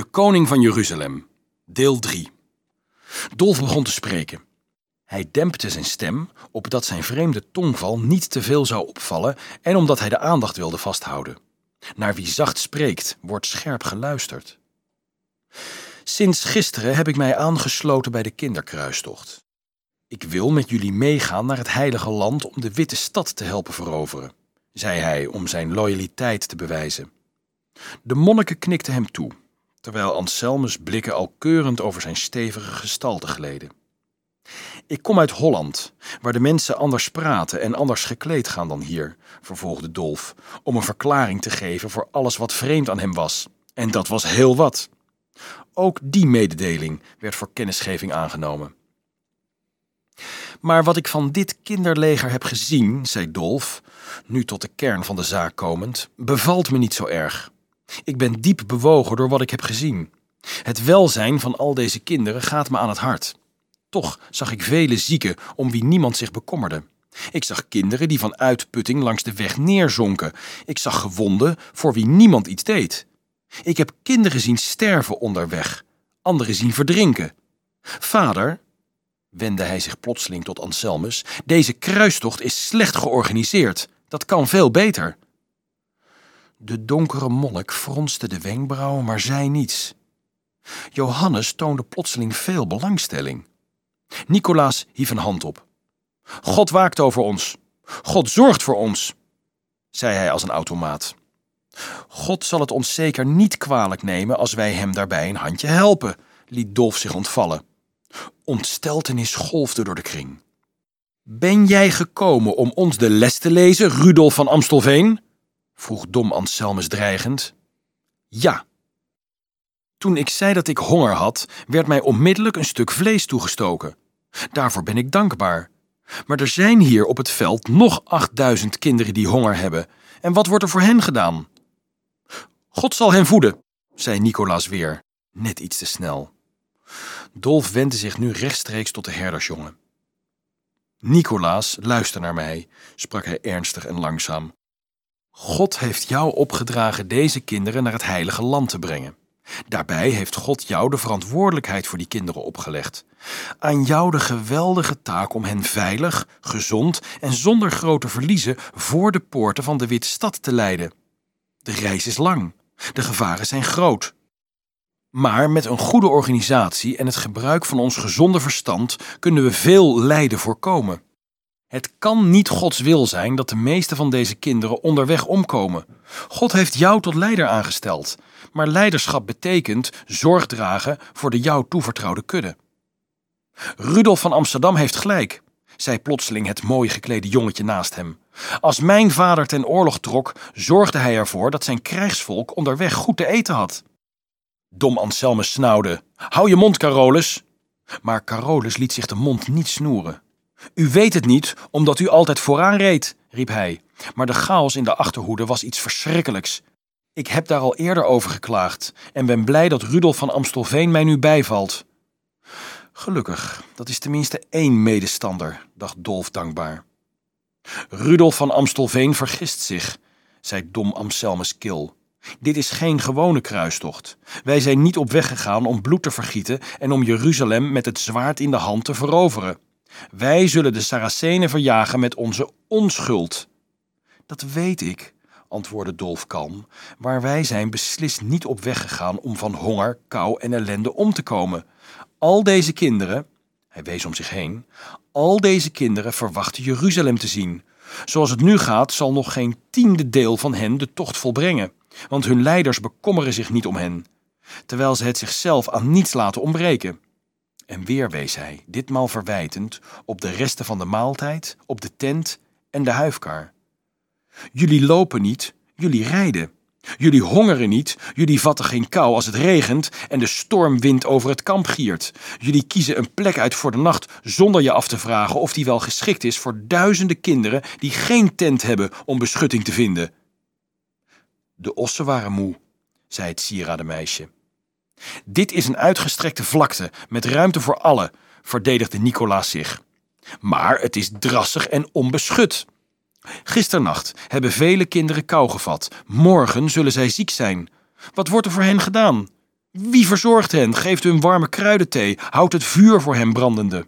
De koning van Jeruzalem, deel 3. Dolf begon te spreken. Hij dempte zijn stem, opdat zijn vreemde tongval niet te veel zou opvallen en omdat hij de aandacht wilde vasthouden. Naar wie zacht spreekt, wordt scherp geluisterd. Sinds gisteren heb ik mij aangesloten bij de kinderkruistocht. Ik wil met jullie meegaan naar het heilige land om de witte stad te helpen veroveren, zei hij om zijn loyaliteit te bewijzen. De monniken knikten hem toe, terwijl Anselmus blikken al keurend over zijn stevige gestalte gleden. Ik kom uit Holland, waar de mensen anders praten en anders gekleed gaan dan hier, vervolgde Dolf, om een verklaring te geven voor alles wat vreemd aan hem was. En dat was heel wat. Ook die mededeling werd voor kennisgeving aangenomen. Maar wat ik van dit kinderleger heb gezien, zei Dolf, nu tot de kern van de zaak komend, bevalt me niet zo erg. Ik ben diep bewogen door wat ik heb gezien. Het welzijn van al deze kinderen gaat me aan het hart. Toch zag ik vele zieken om wie niemand zich bekommerde. Ik zag kinderen die van uitputting langs de weg neerzonken. Ik zag gewonden voor wie niemand iets deed. Ik heb kinderen zien sterven onderweg, anderen zien verdrinken. Vader, wendde hij zich plotseling tot Anselmus, deze kruistocht is slecht georganiseerd. Dat kan veel beter. De donkere monnik fronste de wenkbrauwen, maar zei niets. Johannes toonde plotseling veel belangstelling. Nicolaas hief een hand op. God waakt over ons. God zorgt voor ons, zei hij als een automaat. God zal het ons zeker niet kwalijk nemen als wij hem daarbij een handje helpen, liet Dolf zich ontvallen. Ontsteltenis golfde door de kring. Ben jij gekomen om ons de les te lezen, Rudolf van Amstelveen? Vroeg dom Anselmus dreigend. Ja. Toen ik zei dat ik honger had, werd mij onmiddellijk een stuk vlees toegestoken. Daarvoor ben ik dankbaar. Maar er zijn hier op het veld nog 8000 kinderen die honger hebben. En wat wordt er voor hen gedaan? God zal hen voeden, zei Nicolaas weer, net iets te snel. Dolf wendde zich nu rechtstreeks tot de herdersjongen. Nicolaas, luister naar mij, sprak hij ernstig en langzaam. God heeft jou opgedragen deze kinderen naar het heilige land te brengen. Daarbij heeft God jou de verantwoordelijkheid voor die kinderen opgelegd. Aan jou de geweldige taak om hen veilig, gezond en zonder grote verliezen voor de poorten van de Witte Stad te leiden. De reis is lang, de gevaren zijn groot. Maar met een goede organisatie en het gebruik van ons gezonde verstand kunnen we veel lijden voorkomen. Het kan niet Gods wil zijn dat de meeste van deze kinderen onderweg omkomen. God heeft jou tot leider aangesteld, maar leiderschap betekent zorg dragen voor de jou toevertrouwde kudde. Rudolf van Amsterdam heeft gelijk, zei plotseling het mooi geklede jongetje naast hem. Als mijn vader ten oorlog trok, zorgde hij ervoor dat zijn krijgsvolk onderweg goed te eten had. Dom Anselmus snauwde: Hou je mond, Carolus! Maar Carolus liet zich de mond niet snoeren. U weet het niet, omdat u altijd vooraan reed, riep hij. Maar de chaos in de achterhoede was iets verschrikkelijks. Ik heb daar al eerder over geklaagd en ben blij dat Rudolf van Amstelveen mij nu bijvalt. Gelukkig, dat is tenminste één medestander, dacht Dolf dankbaar. Rudolf van Amstelveen vergist zich, zei dom Amselmus kil. Dit is geen gewone kruistocht. Wij zijn niet op weg gegaan om bloed te vergieten en om Jeruzalem met het zwaard in de hand te veroveren. Wij zullen de Saracenen verjagen met onze onschuld. Dat weet ik, antwoordde Dolf kalm, maar wij zijn beslist niet op weg gegaan om van honger, kou en ellende om te komen. Al deze kinderen, hij wees om zich heen, al deze kinderen verwachten Jeruzalem te zien. Zoals het nu gaat, zal nog geen tiende deel van hen de tocht volbrengen, want hun leiders bekommeren zich niet om hen, terwijl ze het zichzelf aan niets laten ontbreken. En weer wees hij, ditmaal verwijtend, op de resten van de maaltijd, op de tent en de huifkar. Jullie lopen niet, jullie rijden. Jullie hongeren niet, jullie vatten geen kou als het regent en de stormwind over het kamp giert. Jullie kiezen een plek uit voor de nacht zonder je af te vragen of die wel geschikt is voor duizenden kinderen die geen tent hebben om beschutting te vinden. De ossen waren moe, zei het sieradenmeisje. Dit is een uitgestrekte vlakte met ruimte voor allen, verdedigde Nicolaas zich. Maar het is drassig en onbeschut. Gisternacht hebben vele kinderen kou gevat. Morgen zullen zij ziek zijn. Wat wordt er voor hen gedaan? Wie verzorgt hen, geeft hun warme kruidenthee, houdt het vuur voor hen brandende?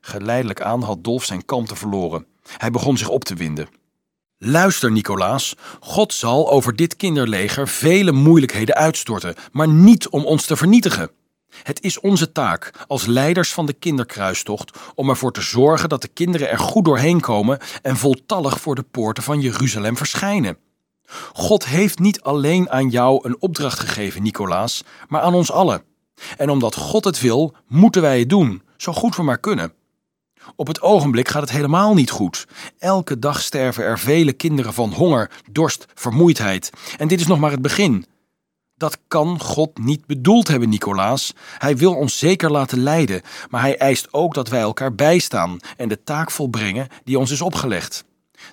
Geleidelijk aan had Dolf zijn kalmte verloren. Hij begon zich op te winden. Luister, Nicolaas. God zal over dit kinderleger vele moeilijkheden uitstorten, maar niet om ons te vernietigen. Het is onze taak als leiders van de kinderkruistocht om ervoor te zorgen dat de kinderen er goed doorheen komen en voltallig voor de poorten van Jeruzalem verschijnen. God heeft niet alleen aan jou een opdracht gegeven, Nicolaas, maar aan ons allen. En omdat God het wil, moeten wij het doen, zo goed we maar kunnen. Op het ogenblik gaat het helemaal niet goed. Elke dag sterven er vele kinderen van honger, dorst, vermoeidheid. En dit is nog maar het begin. Dat kan God niet bedoeld hebben, Nicolaas. Hij wil ons zeker laten lijden, maar hij eist ook dat wij elkaar bijstaan en de taak volbrengen die ons is opgelegd.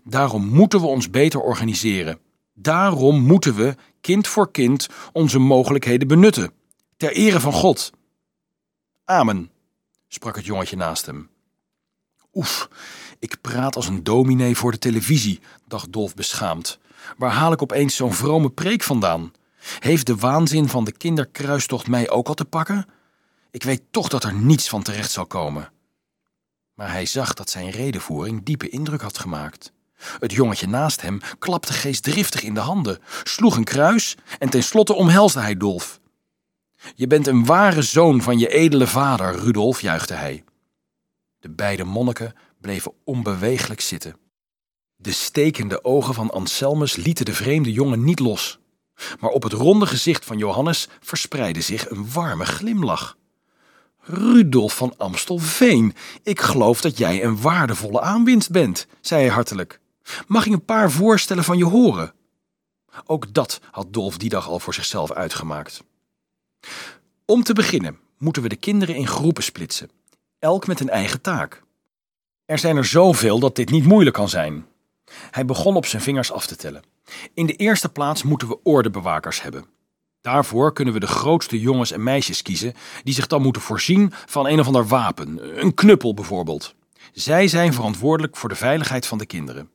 Daarom moeten we ons beter organiseren. Daarom moeten we, kind voor kind, onze mogelijkheden benutten. Ter ere van God. Amen, sprak het jongetje naast hem. Oef, ik praat als een dominee voor de televisie, dacht Dolf beschaamd. Waar haal ik opeens zo'n vrome preek vandaan? Heeft de waanzin van de kinderkruistocht mij ook al te pakken? Ik weet toch dat er niets van terecht zal komen. Maar hij zag dat zijn redenvoering diepe indruk had gemaakt. Het jongetje naast hem klapte geestdriftig in de handen, sloeg een kruis en tenslotte omhelsde hij Dolf. Je bent een ware zoon van je edele vader, Rudolf, juichte hij. De beide monniken bleven onbeweeglijk zitten. De stekende ogen van Anselmus lieten de vreemde jongen niet los. Maar op het ronde gezicht van Johannes verspreidde zich een warme glimlach. Rudolf van Amstelveen, ik geloof dat jij een waardevolle aanwinst bent, zei hij hartelijk. Mag ik een paar voorstellen van je horen? Ook dat had Dolf die dag al voor zichzelf uitgemaakt. Om te beginnen moeten we de kinderen in groepen splitsen, elk met een eigen taak. Er zijn er zoveel dat dit niet moeilijk kan zijn. Hij begon op zijn vingers af te tellen. In de eerste plaats moeten we ordebewakers hebben. Daarvoor kunnen we de grootste jongens en meisjes kiezen, die zich dan moeten voorzien van een of ander wapen, een knuppel bijvoorbeeld. Zij zijn verantwoordelijk voor de veiligheid van de kinderen.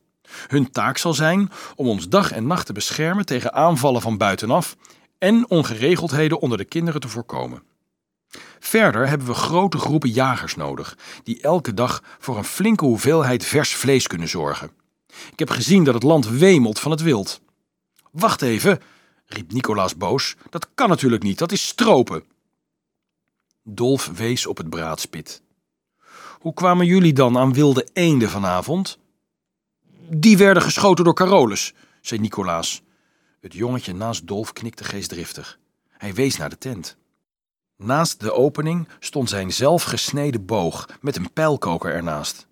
Hun taak zal zijn om ons dag en nacht te beschermen tegen aanvallen van buitenaf en ongeregeldheden onder de kinderen te voorkomen. Verder hebben we grote groepen jagers nodig, die elke dag voor een flinke hoeveelheid vers vlees kunnen zorgen. Ik heb gezien dat het land wemelt van het wild. Wacht even, riep Nicolaas boos. Dat kan natuurlijk niet, dat is stropen. Dolf wees op het braadspit. Hoe kwamen jullie dan aan wilde eenden vanavond? Die werden geschoten door Carolus, zei Nicolaas. Het jongetje naast Dolf knikte geestdriftig. Hij wees naar de tent. Naast de opening stond zijn zelfgesneden boog met een pijlkoker ernaast.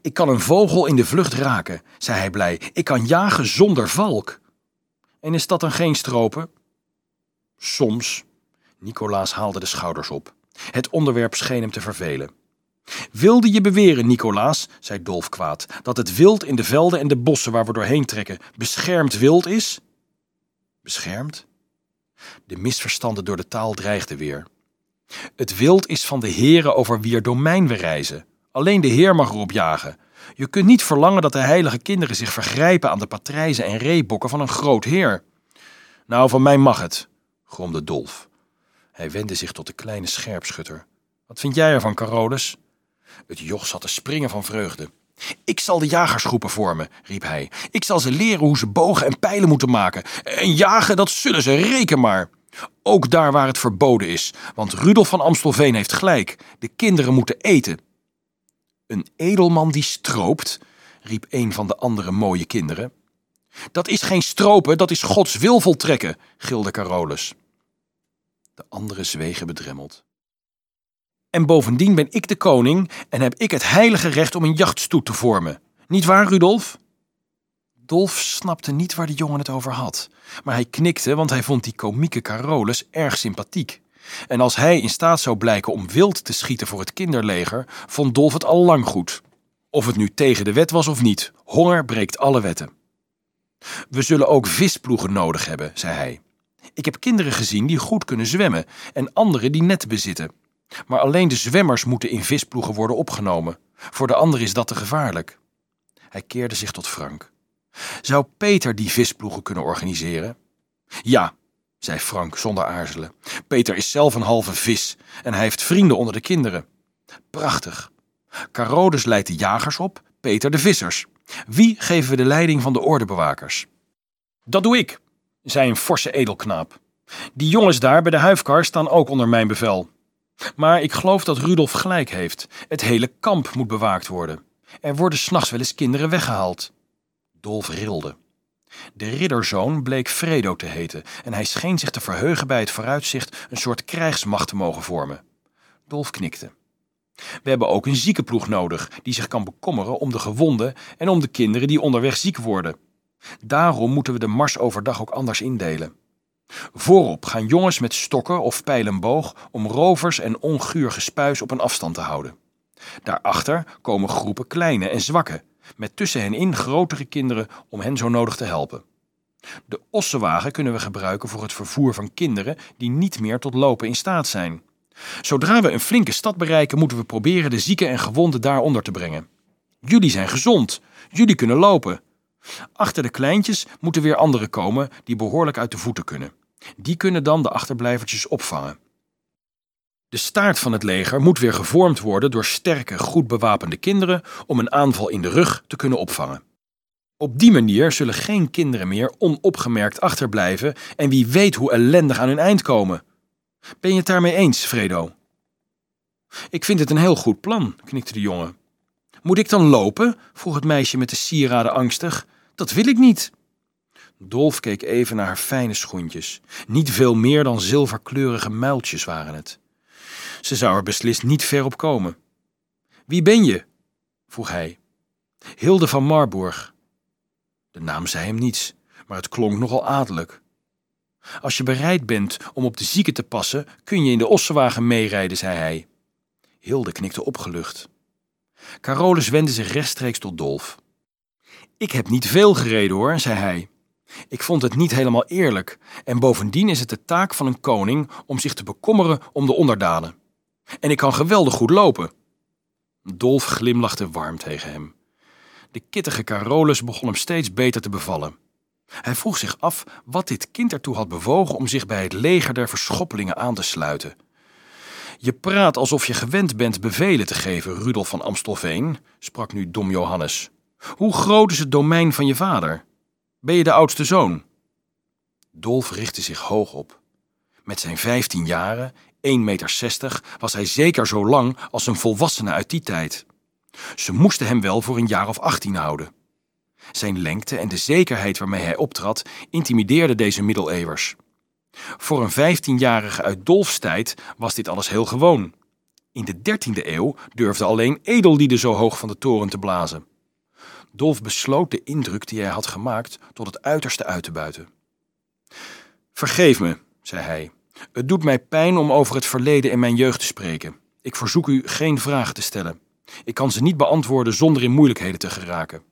Ik kan een vogel in de vlucht raken, zei hij blij. Ik kan jagen zonder valk. En is dat dan geen stropen? Soms. Nicolaas haalde de schouders op. Het onderwerp scheen hem te vervelen. Wilde je beweren, Nicolaas, zei Dolf kwaad, dat het wild in de velden en de bossen waar we doorheen trekken beschermd wild is? Beschermd? De misverstanden door de taal dreigden weer. Het wild is van de heren over wier domein we reizen. Alleen de Heer mag erop jagen. Je kunt niet verlangen dat de heilige kinderen zich vergrijpen aan de patrijzen en reebokken van een groot heer. Nou, van mij mag het, gromde Dolf. Hij wendde zich tot de kleine scherpschutter. Wat vind jij ervan, Carolus? Het joch zat te springen van vreugde. Ik zal de jagersgroepen vormen, riep hij. Ik zal ze leren hoe ze bogen en pijlen moeten maken. En jagen, dat zullen ze, reken maar. Ook daar waar het verboden is, want Rudolf van Amstelveen heeft gelijk. De kinderen moeten eten. Een edelman die stroopt, riep een van de andere mooie kinderen. Dat is geen stropen, dat is Gods wil voltrekken, gilde Carolus. De anderen zwegen bedremmeld. En bovendien ben ik de koning en heb ik het heilige recht om een jachtstoet te vormen. Niet waar, Rudolf? Dolf snapte niet waar de jongen het over had, maar hij knikte, want hij vond die komieke Carolus erg sympathiek. En als hij in staat zou blijken om wild te schieten voor het kinderleger, vond Dolf het al lang goed. Of het nu tegen de wet was of niet, honger breekt alle wetten. We zullen ook visploegen nodig hebben, zei hij. Ik heb kinderen gezien die goed kunnen zwemmen en anderen die netten bezitten. Maar alleen de zwemmers moeten in visploegen worden opgenomen. Voor de anderen is dat te gevaarlijk. Hij keerde zich tot Frank. Zou Peter die visploegen kunnen organiseren? Ja, zei Frank zonder aarzelen. Peter is zelf een halve vis en hij heeft vrienden onder de kinderen. Prachtig. Carolus leidt de jagers op, Peter de vissers. Wie geven we de leiding van de ordebewakers? Dat doe ik, zei een forse edelknaap. Die jongens daar bij de huifkar staan ook onder mijn bevel. Maar ik geloof dat Rudolf gelijk heeft. Het hele kamp moet bewaakt worden. Er worden s'nachts wel eens kinderen weggehaald. Dolf rilde. De ridderzoon bleek Fredo te heten en hij scheen zich te verheugen bij het vooruitzicht een soort krijgsmacht te mogen vormen. Dolf knikte. We hebben ook een ziekenploeg nodig die zich kan bekommeren om de gewonden en om de kinderen die onderweg ziek worden. Daarom moeten we de mars overdag ook anders indelen. Voorop gaan jongens met stokken of pijlenboog om rovers en onguur gespuis op een afstand te houden. Daarachter komen groepen kleine en zwakke, met tussen hen in grotere kinderen om hen zo nodig te helpen. De ossenwagen kunnen we gebruiken voor het vervoer van kinderen die niet meer tot lopen in staat zijn. Zodra we een flinke stad bereiken, moeten we proberen de zieken en gewonden daaronder te brengen. Jullie zijn gezond, jullie kunnen lopen. Achter de kleintjes moeten weer anderen komen die behoorlijk uit de voeten kunnen. Die kunnen dan de achterblijvertjes opvangen. De staart van het leger moet weer gevormd worden door sterke, goed bewapende kinderen om een aanval in de rug te kunnen opvangen. Op die manier zullen geen kinderen meer onopgemerkt achterblijven en wie weet hoe ellendig aan hun eind komen. Ben je het daarmee eens, Fredo? Ik vind het een heel goed plan, knikte de jongen. Moet ik dan lopen? vroeg het meisje met de sieraden angstig. Dat wil ik niet. Dolf keek even naar haar fijne schoentjes. Niet veel meer dan zilverkleurige muiltjes waren het. Ze zou er beslist niet ver op komen. Wie ben je? vroeg hij. Hilde van Marburg. De naam zei hem niets, maar het klonk nogal adellijk. Als je bereid bent om op de zieke te passen, kun je in de ossenwagen meerijden, zei hij. Hilde knikte opgelucht. Carolus wendde zich rechtstreeks tot Dolf. Ik heb niet veel gereden hoor, zei hij. Ik vond het niet helemaal eerlijk en bovendien is het de taak van een koning om zich te bekommeren om de onderdanen. En ik kan geweldig goed lopen. Dolf glimlachte warm tegen hem. De kittige Carolus begon hem steeds beter te bevallen. Hij vroeg zich af wat dit kind ertoe had bewogen om zich bij het leger der verschoppelingen aan te sluiten. Je praat alsof je gewend bent bevelen te geven, Rudolf van Amstelveen, sprak nu dom Johannes. Hoe groot is het domein van je vader? Ben je de oudste zoon? Dolf richtte zich hoog op. Met zijn vijftien jaren, 1,60 meter, was hij zeker zo lang als een volwassene uit die tijd. Ze moesten hem wel voor een jaar of achttien houden. Zijn lengte en de zekerheid waarmee hij optrad intimideerden deze middeleeuwers. Voor een vijftienjarige uit Dolfs tijd was dit alles heel gewoon. In de dertiende eeuw durfde alleen edellieden zo hoog van de toren te blazen. Dolf besloot de indruk die hij had gemaakt tot het uiterste uit te buiten. Vergeef me, zei hij. Het doet mij pijn om over het verleden in mijn jeugd te spreken. Ik verzoek u geen vragen te stellen. Ik kan ze niet beantwoorden zonder in moeilijkheden te geraken.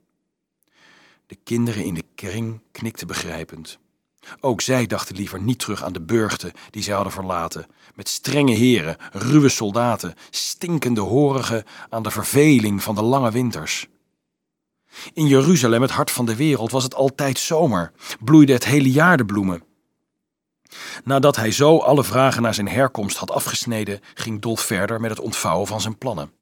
De kinderen in de kring knikten begrijpend. Ook zij dachten liever niet terug aan de burchten die zij hadden verlaten, met strenge heren, ruwe soldaten, stinkende horigen aan de verveling van de lange winters. In Jeruzalem, het hart van de wereld, was het altijd zomer, bloeide het hele jaar de bloemen. Nadat hij zo alle vragen naar zijn herkomst had afgesneden, ging Dolf verder met het ontvouwen van zijn plannen.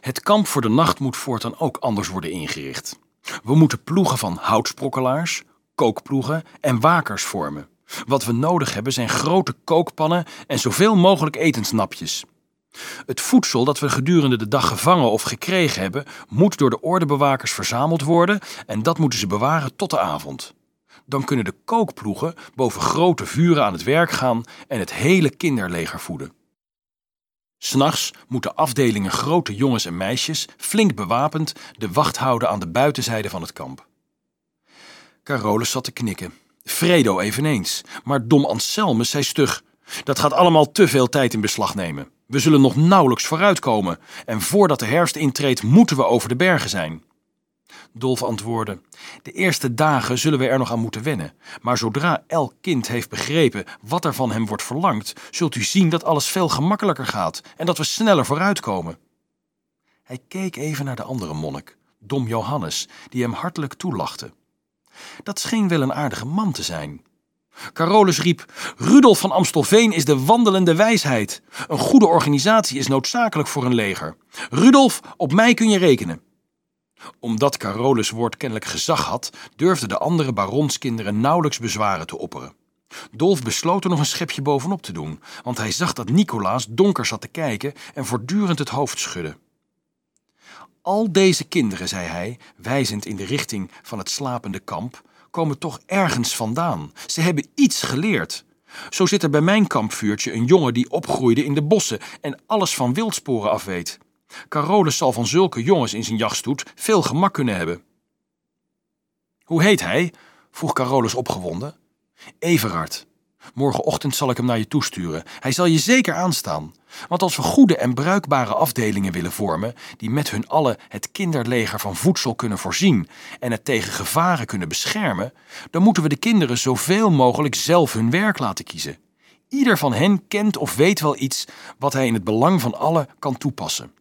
Het kamp voor de nacht moet voortaan ook anders worden ingericht. We moeten ploegen van houtsprokkelaars, kookploegen en wakers vormen. Wat we nodig hebben zijn grote kookpannen en zoveel mogelijk etensnapjes. Het voedsel dat we gedurende de dag gevangen of gekregen hebben, moet door de ordebewakers verzameld worden en dat moeten ze bewaren tot de avond. Dan kunnen de kookploegen boven grote vuren aan het werk gaan en het hele kinderleger voeden. S'nachts moeten afdelingen grote jongens en meisjes, flink bewapend, de wacht houden aan de buitenzijde van het kamp. Carolus zat te knikken. Fredo eveneens, maar dom Anselmus zei stug: Dat gaat allemaal te veel tijd in beslag nemen. We zullen nog nauwelijks vooruitkomen en voordat de herfst intreedt moeten we over de bergen zijn. Dolf antwoordde: De eerste dagen zullen we er nog aan moeten wennen, maar zodra elk kind heeft begrepen wat er van hem wordt verlangd, zult u zien dat alles veel gemakkelijker gaat en dat we sneller vooruitkomen. Hij keek even naar de andere monnik, dom Johannes, die hem hartelijk toelachte. Dat scheen wel een aardige man te zijn. Carolus riep: Rudolf van Amstelveen is de wandelende wijsheid. Een goede organisatie is noodzakelijk voor een leger. Rudolf, op mij kun je rekenen. Omdat Carolus woord kennelijk gezag had, durfden de andere baronskinderen nauwelijks bezwaren te opperen. Dolf besloot er nog een schepje bovenop te doen, want hij zag dat Nicolaas donker zat te kijken en voortdurend het hoofd schudde. Al deze kinderen, zei hij, wijzend in de richting van het slapende kamp, komen toch ergens vandaan. Ze hebben iets geleerd. Zo zit er bij mijn kampvuurtje een jongen die opgroeide in de bossen en alles van wildsporen afweet. Carolus zal van zulke jongens in zijn jachtstoet veel gemak kunnen hebben. Hoe heet hij? vroeg Carolus opgewonden. Everard. Morgenochtend zal ik hem naar je toesturen. Hij zal je zeker aanstaan. Want als we goede en bruikbare afdelingen willen vormen, die met hun allen het kinderleger van voedsel kunnen voorzien en het tegen gevaren kunnen beschermen, dan moeten we de kinderen zoveel mogelijk zelf hun werk laten kiezen. Ieder van hen kent of weet wel iets wat hij in het belang van allen kan toepassen.